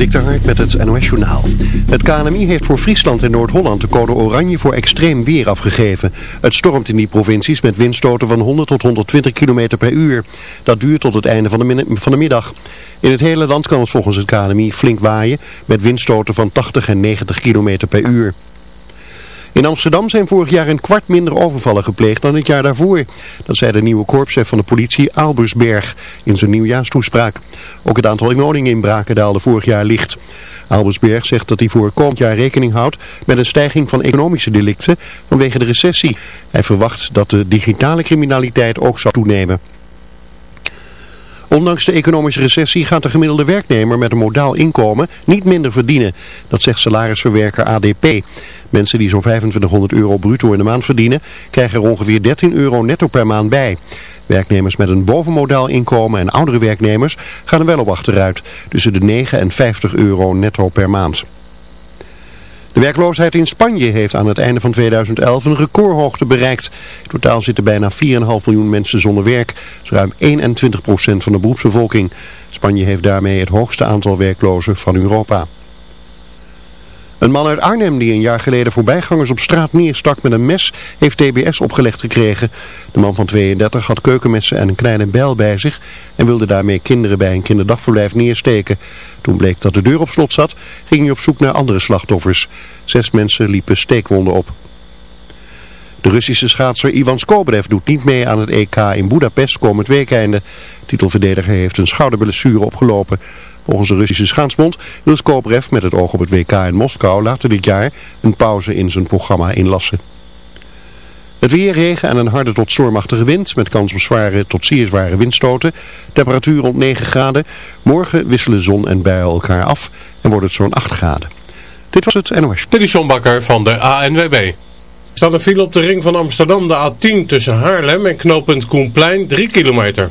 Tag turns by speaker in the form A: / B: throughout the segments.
A: Dik met het NOS Journaal. Het KNMI heeft voor Friesland en Noord-Holland de code oranje voor extreem weer afgegeven. Het stormt in die provincies met windstoten van 100 tot 120 km per uur. Dat duurt tot het einde van de, van de middag. In het hele land kan het volgens het KNMI flink waaien met windstoten van 80 en 90 km per uur. In Amsterdam zijn vorig jaar een kwart minder overvallen gepleegd dan het jaar daarvoor. Dat zei de nieuwe korpschef van de politie Albersberg in zijn nieuwjaarstoespraak. Ook het aantal woninginbraken daalde vorig jaar licht. Albersberg zegt dat hij voor komend jaar rekening houdt met een stijging van economische delicten vanwege de recessie. Hij verwacht dat de digitale criminaliteit ook zal toenemen. Ondanks de economische recessie gaat de gemiddelde werknemer met een modaal inkomen niet minder verdienen. Dat zegt salarisverwerker ADP. Mensen die zo'n 2500 euro bruto in de maand verdienen, krijgen er ongeveer 13 euro netto per maand bij. Werknemers met een bovenmodaal inkomen en oudere werknemers gaan er wel op achteruit, tussen de 9 en 50 euro netto per maand. De werkloosheid in Spanje heeft aan het einde van 2011 een recordhoogte bereikt. In totaal zitten bijna 4,5 miljoen mensen zonder werk. Dat is ruim 21% van de beroepsbevolking. Spanje heeft daarmee het hoogste aantal werklozen van Europa. Een man uit Arnhem die een jaar geleden voorbijgangers op straat neerstak met een mes heeft TBS opgelegd gekregen. De man van 32 had keukenmessen en een kleine bijl bij zich en wilde daarmee kinderen bij een kinderdagverblijf neersteken. Toen bleek dat de deur op slot zat, ging hij op zoek naar andere slachtoffers. Zes mensen liepen steekwonden op. De Russische schaatser Ivan Skobrev doet niet mee aan het EK in Budapest komend weekende. Titelverdediger heeft een schouderblessure opgelopen. Volgens de Russische schaatsbond wil Skobrev met het oog op het WK in Moskou later dit jaar een pauze in zijn programma inlassen. Het weer, regen en een harde tot stormachtige wind met kans op zware tot zeer zware windstoten. Temperatuur rond 9 graden. Morgen wisselen zon en buien elkaar af en wordt het zo'n 8 graden. Dit was het NOS.
B: Dit is John Bakker van de ANWB. Er staat een file op de ring van Amsterdam, de A10 tussen Haarlem en knooppunt Koenplein, 3 kilometer.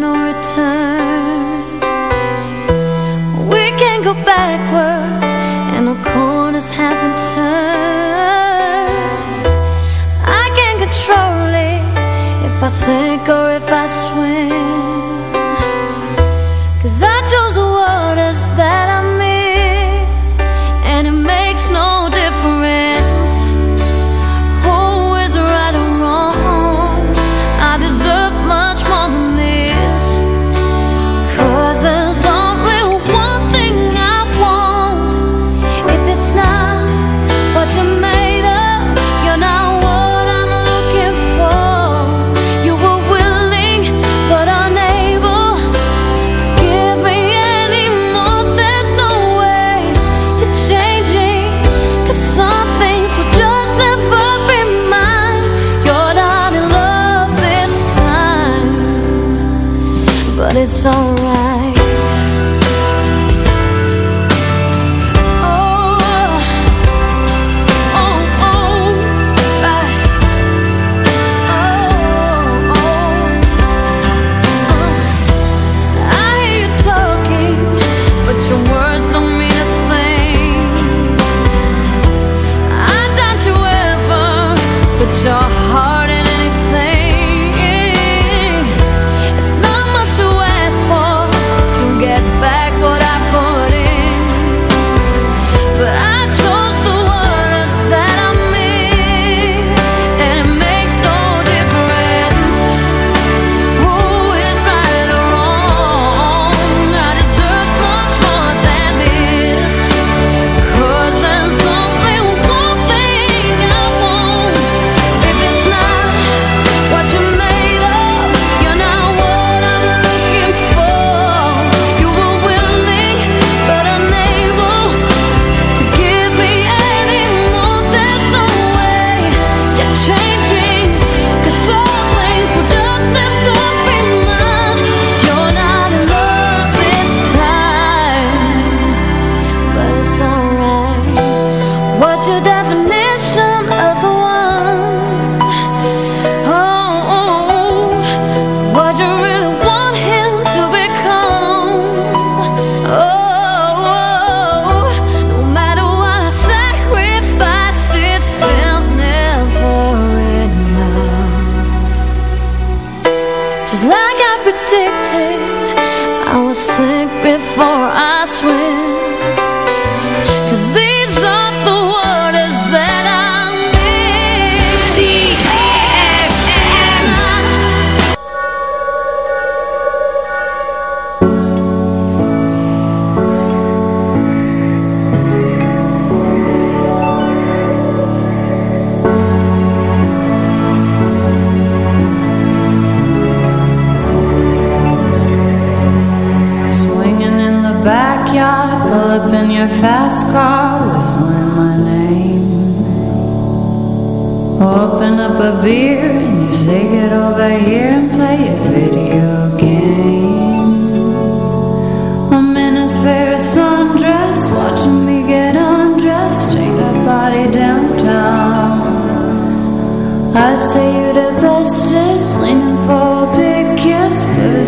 C: no
D: return. We can't go backwards And no corners haven't turned. I can't control
C: it If
D: I sink or if I swim.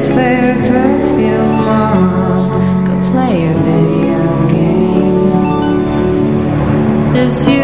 D: his perfume on, go play a video game. It's you.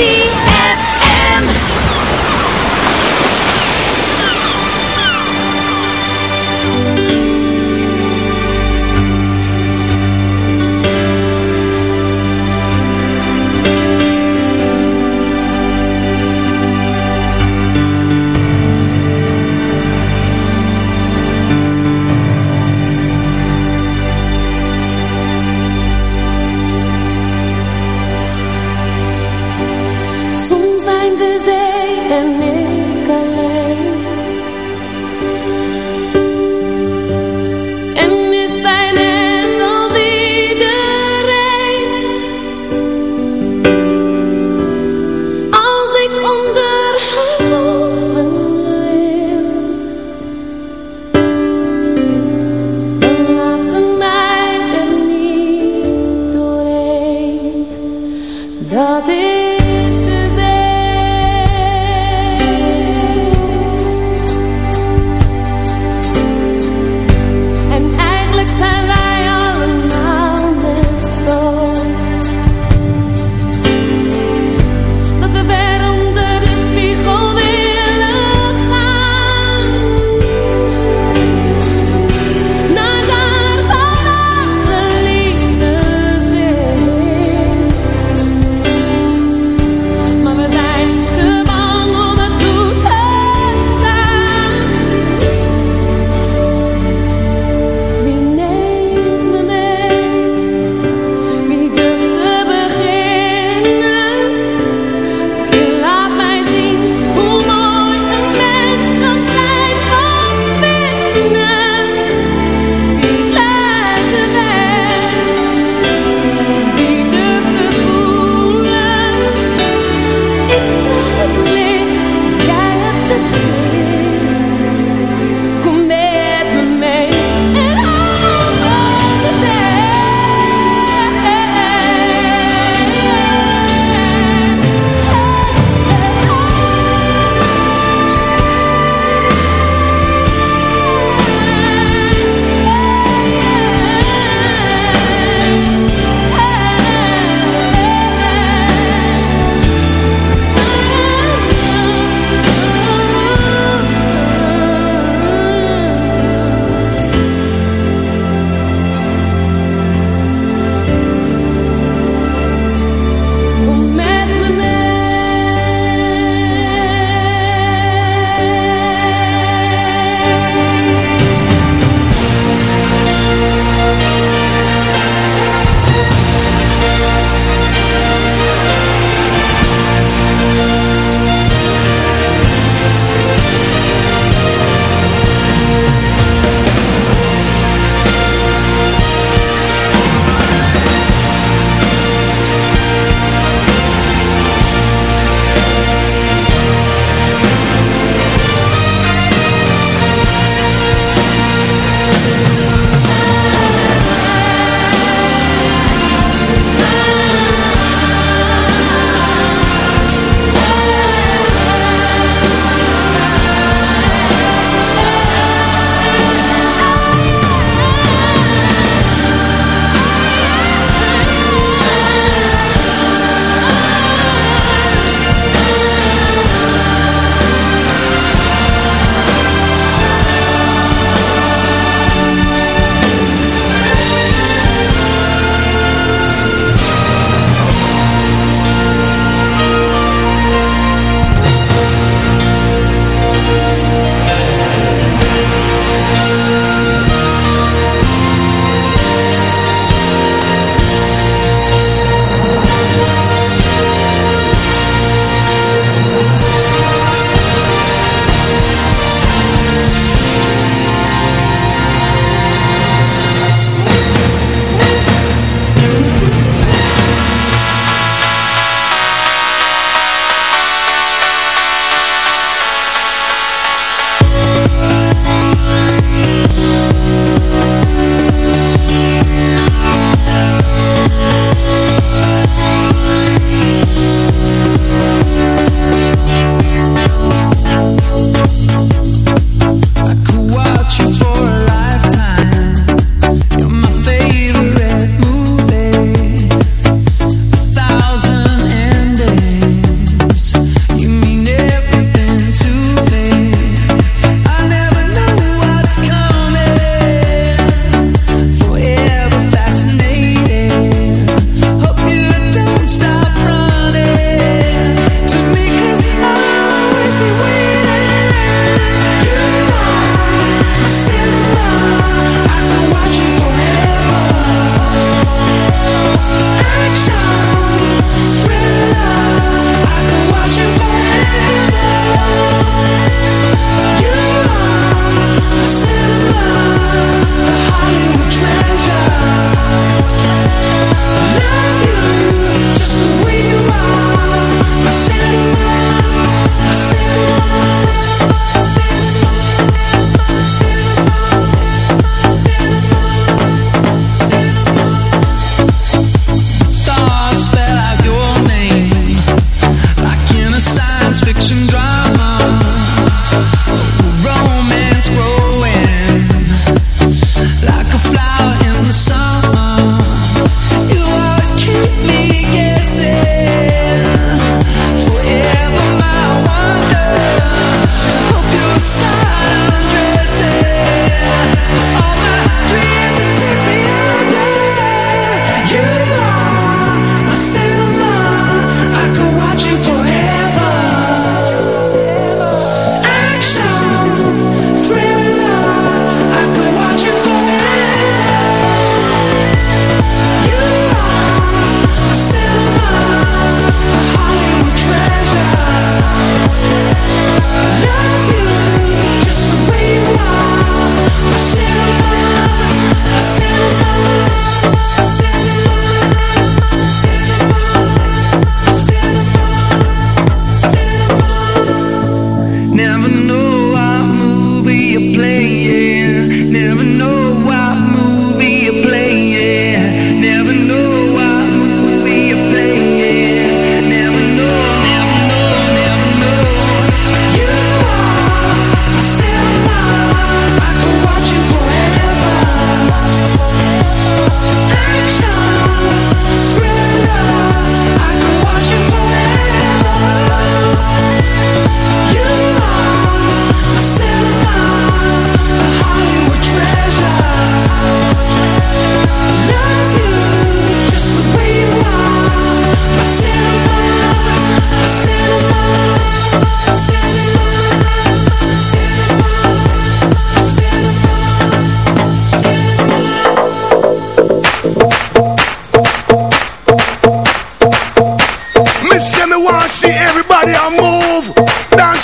C: see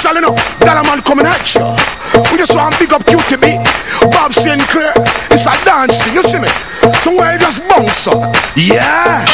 C: Charlie no, a man coming at you. We just want to up QTB, Bob Sinclair. It's a dance thing, you see me? Somewhere it just bounce up. Yeah.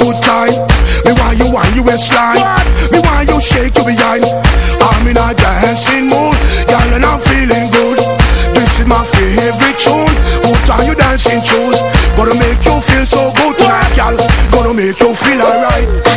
C: good time. Me want you on your waistline. Me want you shake to behind. I'm in a dancing mood, girl, and I'm feeling good. This is my favorite tune. Put on your dancing shoes? Gonna make you feel so good tonight, girl. Gonna make you feel alright.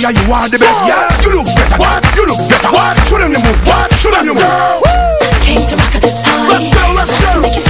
C: say
E: you
C: are the best. Yeah, you look better. What? You look better. What? Show them the move. What? Show them the move.
E: Came to rock this party.
C: Let's go, let's go.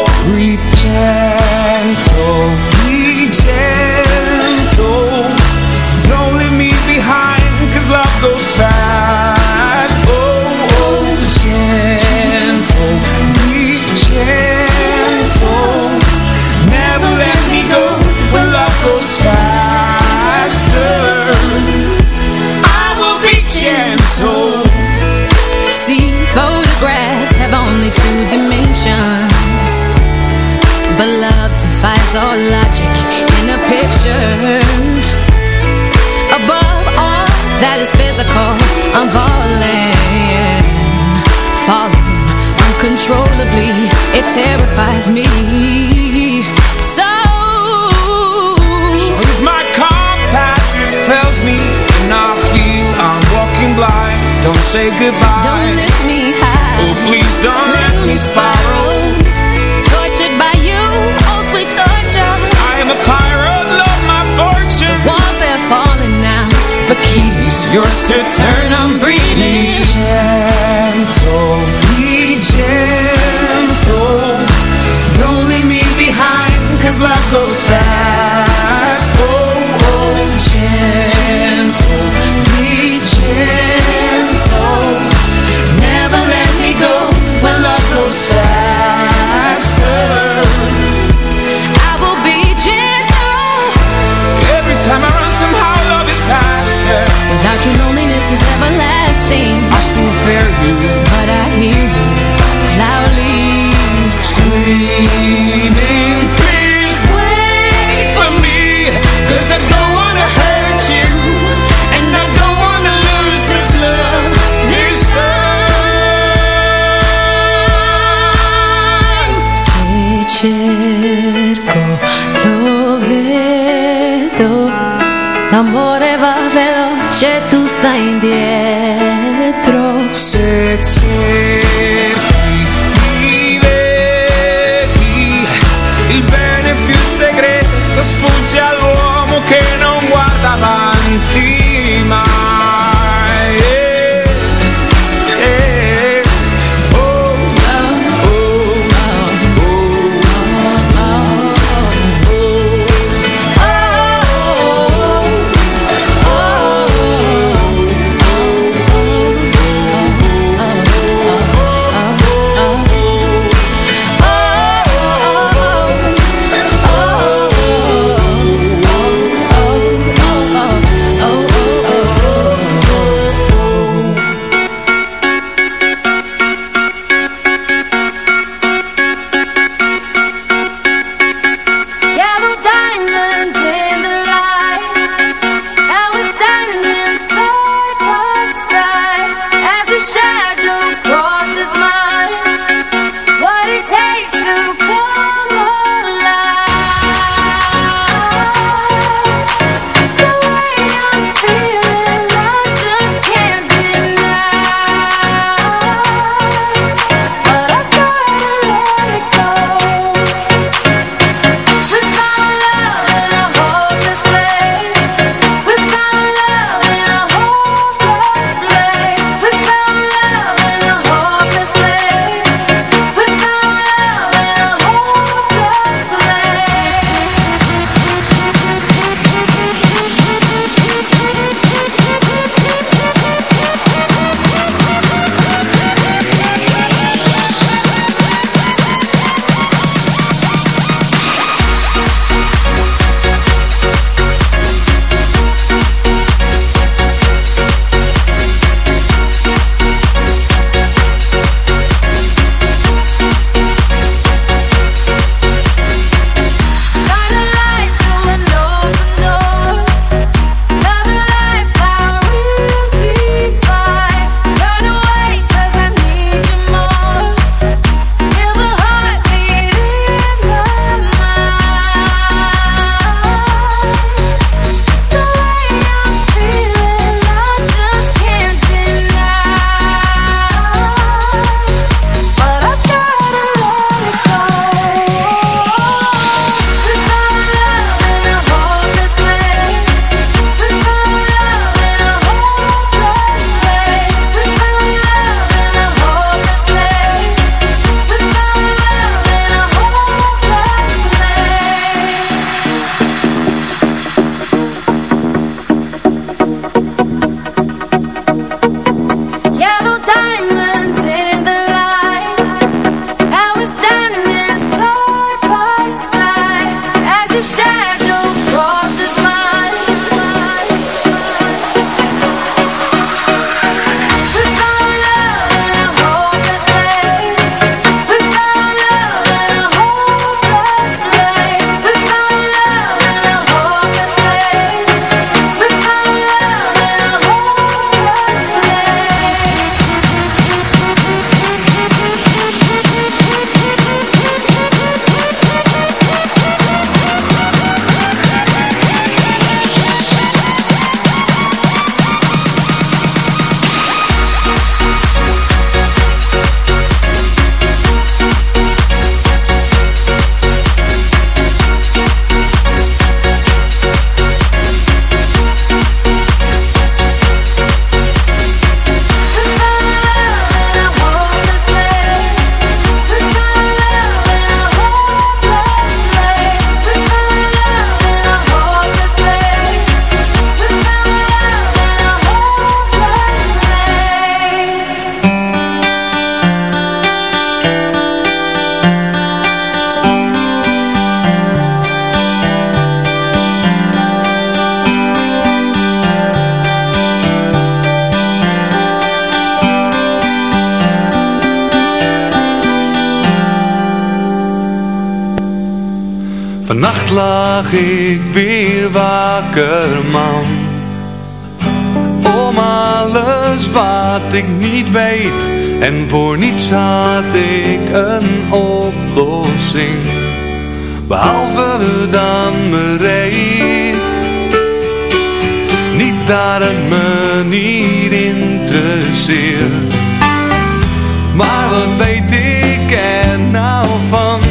D: Terrifies me. So
F: So if my compass fails me And I feel I'm walking blind. Don't say goodbye.
D: Don't lift me high
F: Oh please don't let me spiral.
D: Tortured by you, oh sweet torture.
F: I am a pirate, love my fortune.
D: Walls are falling now.
F: The keys yours to turn. I'm breathing love goes fast. Oh, oh, gentle, be gentle. Never let me go when love goes faster.
D: I will be gentle.
F: Every time I run somehow love is faster.
D: Without you loneliness is everlasting.
F: I still fear you.
D: But I hear
G: Vannacht lag ik weer wakker man. Om alles wat ik niet weet En voor niets had ik een oplossing. Behalve dan bereid Niet dat het me niet zien Maar wat weet ik er nou van?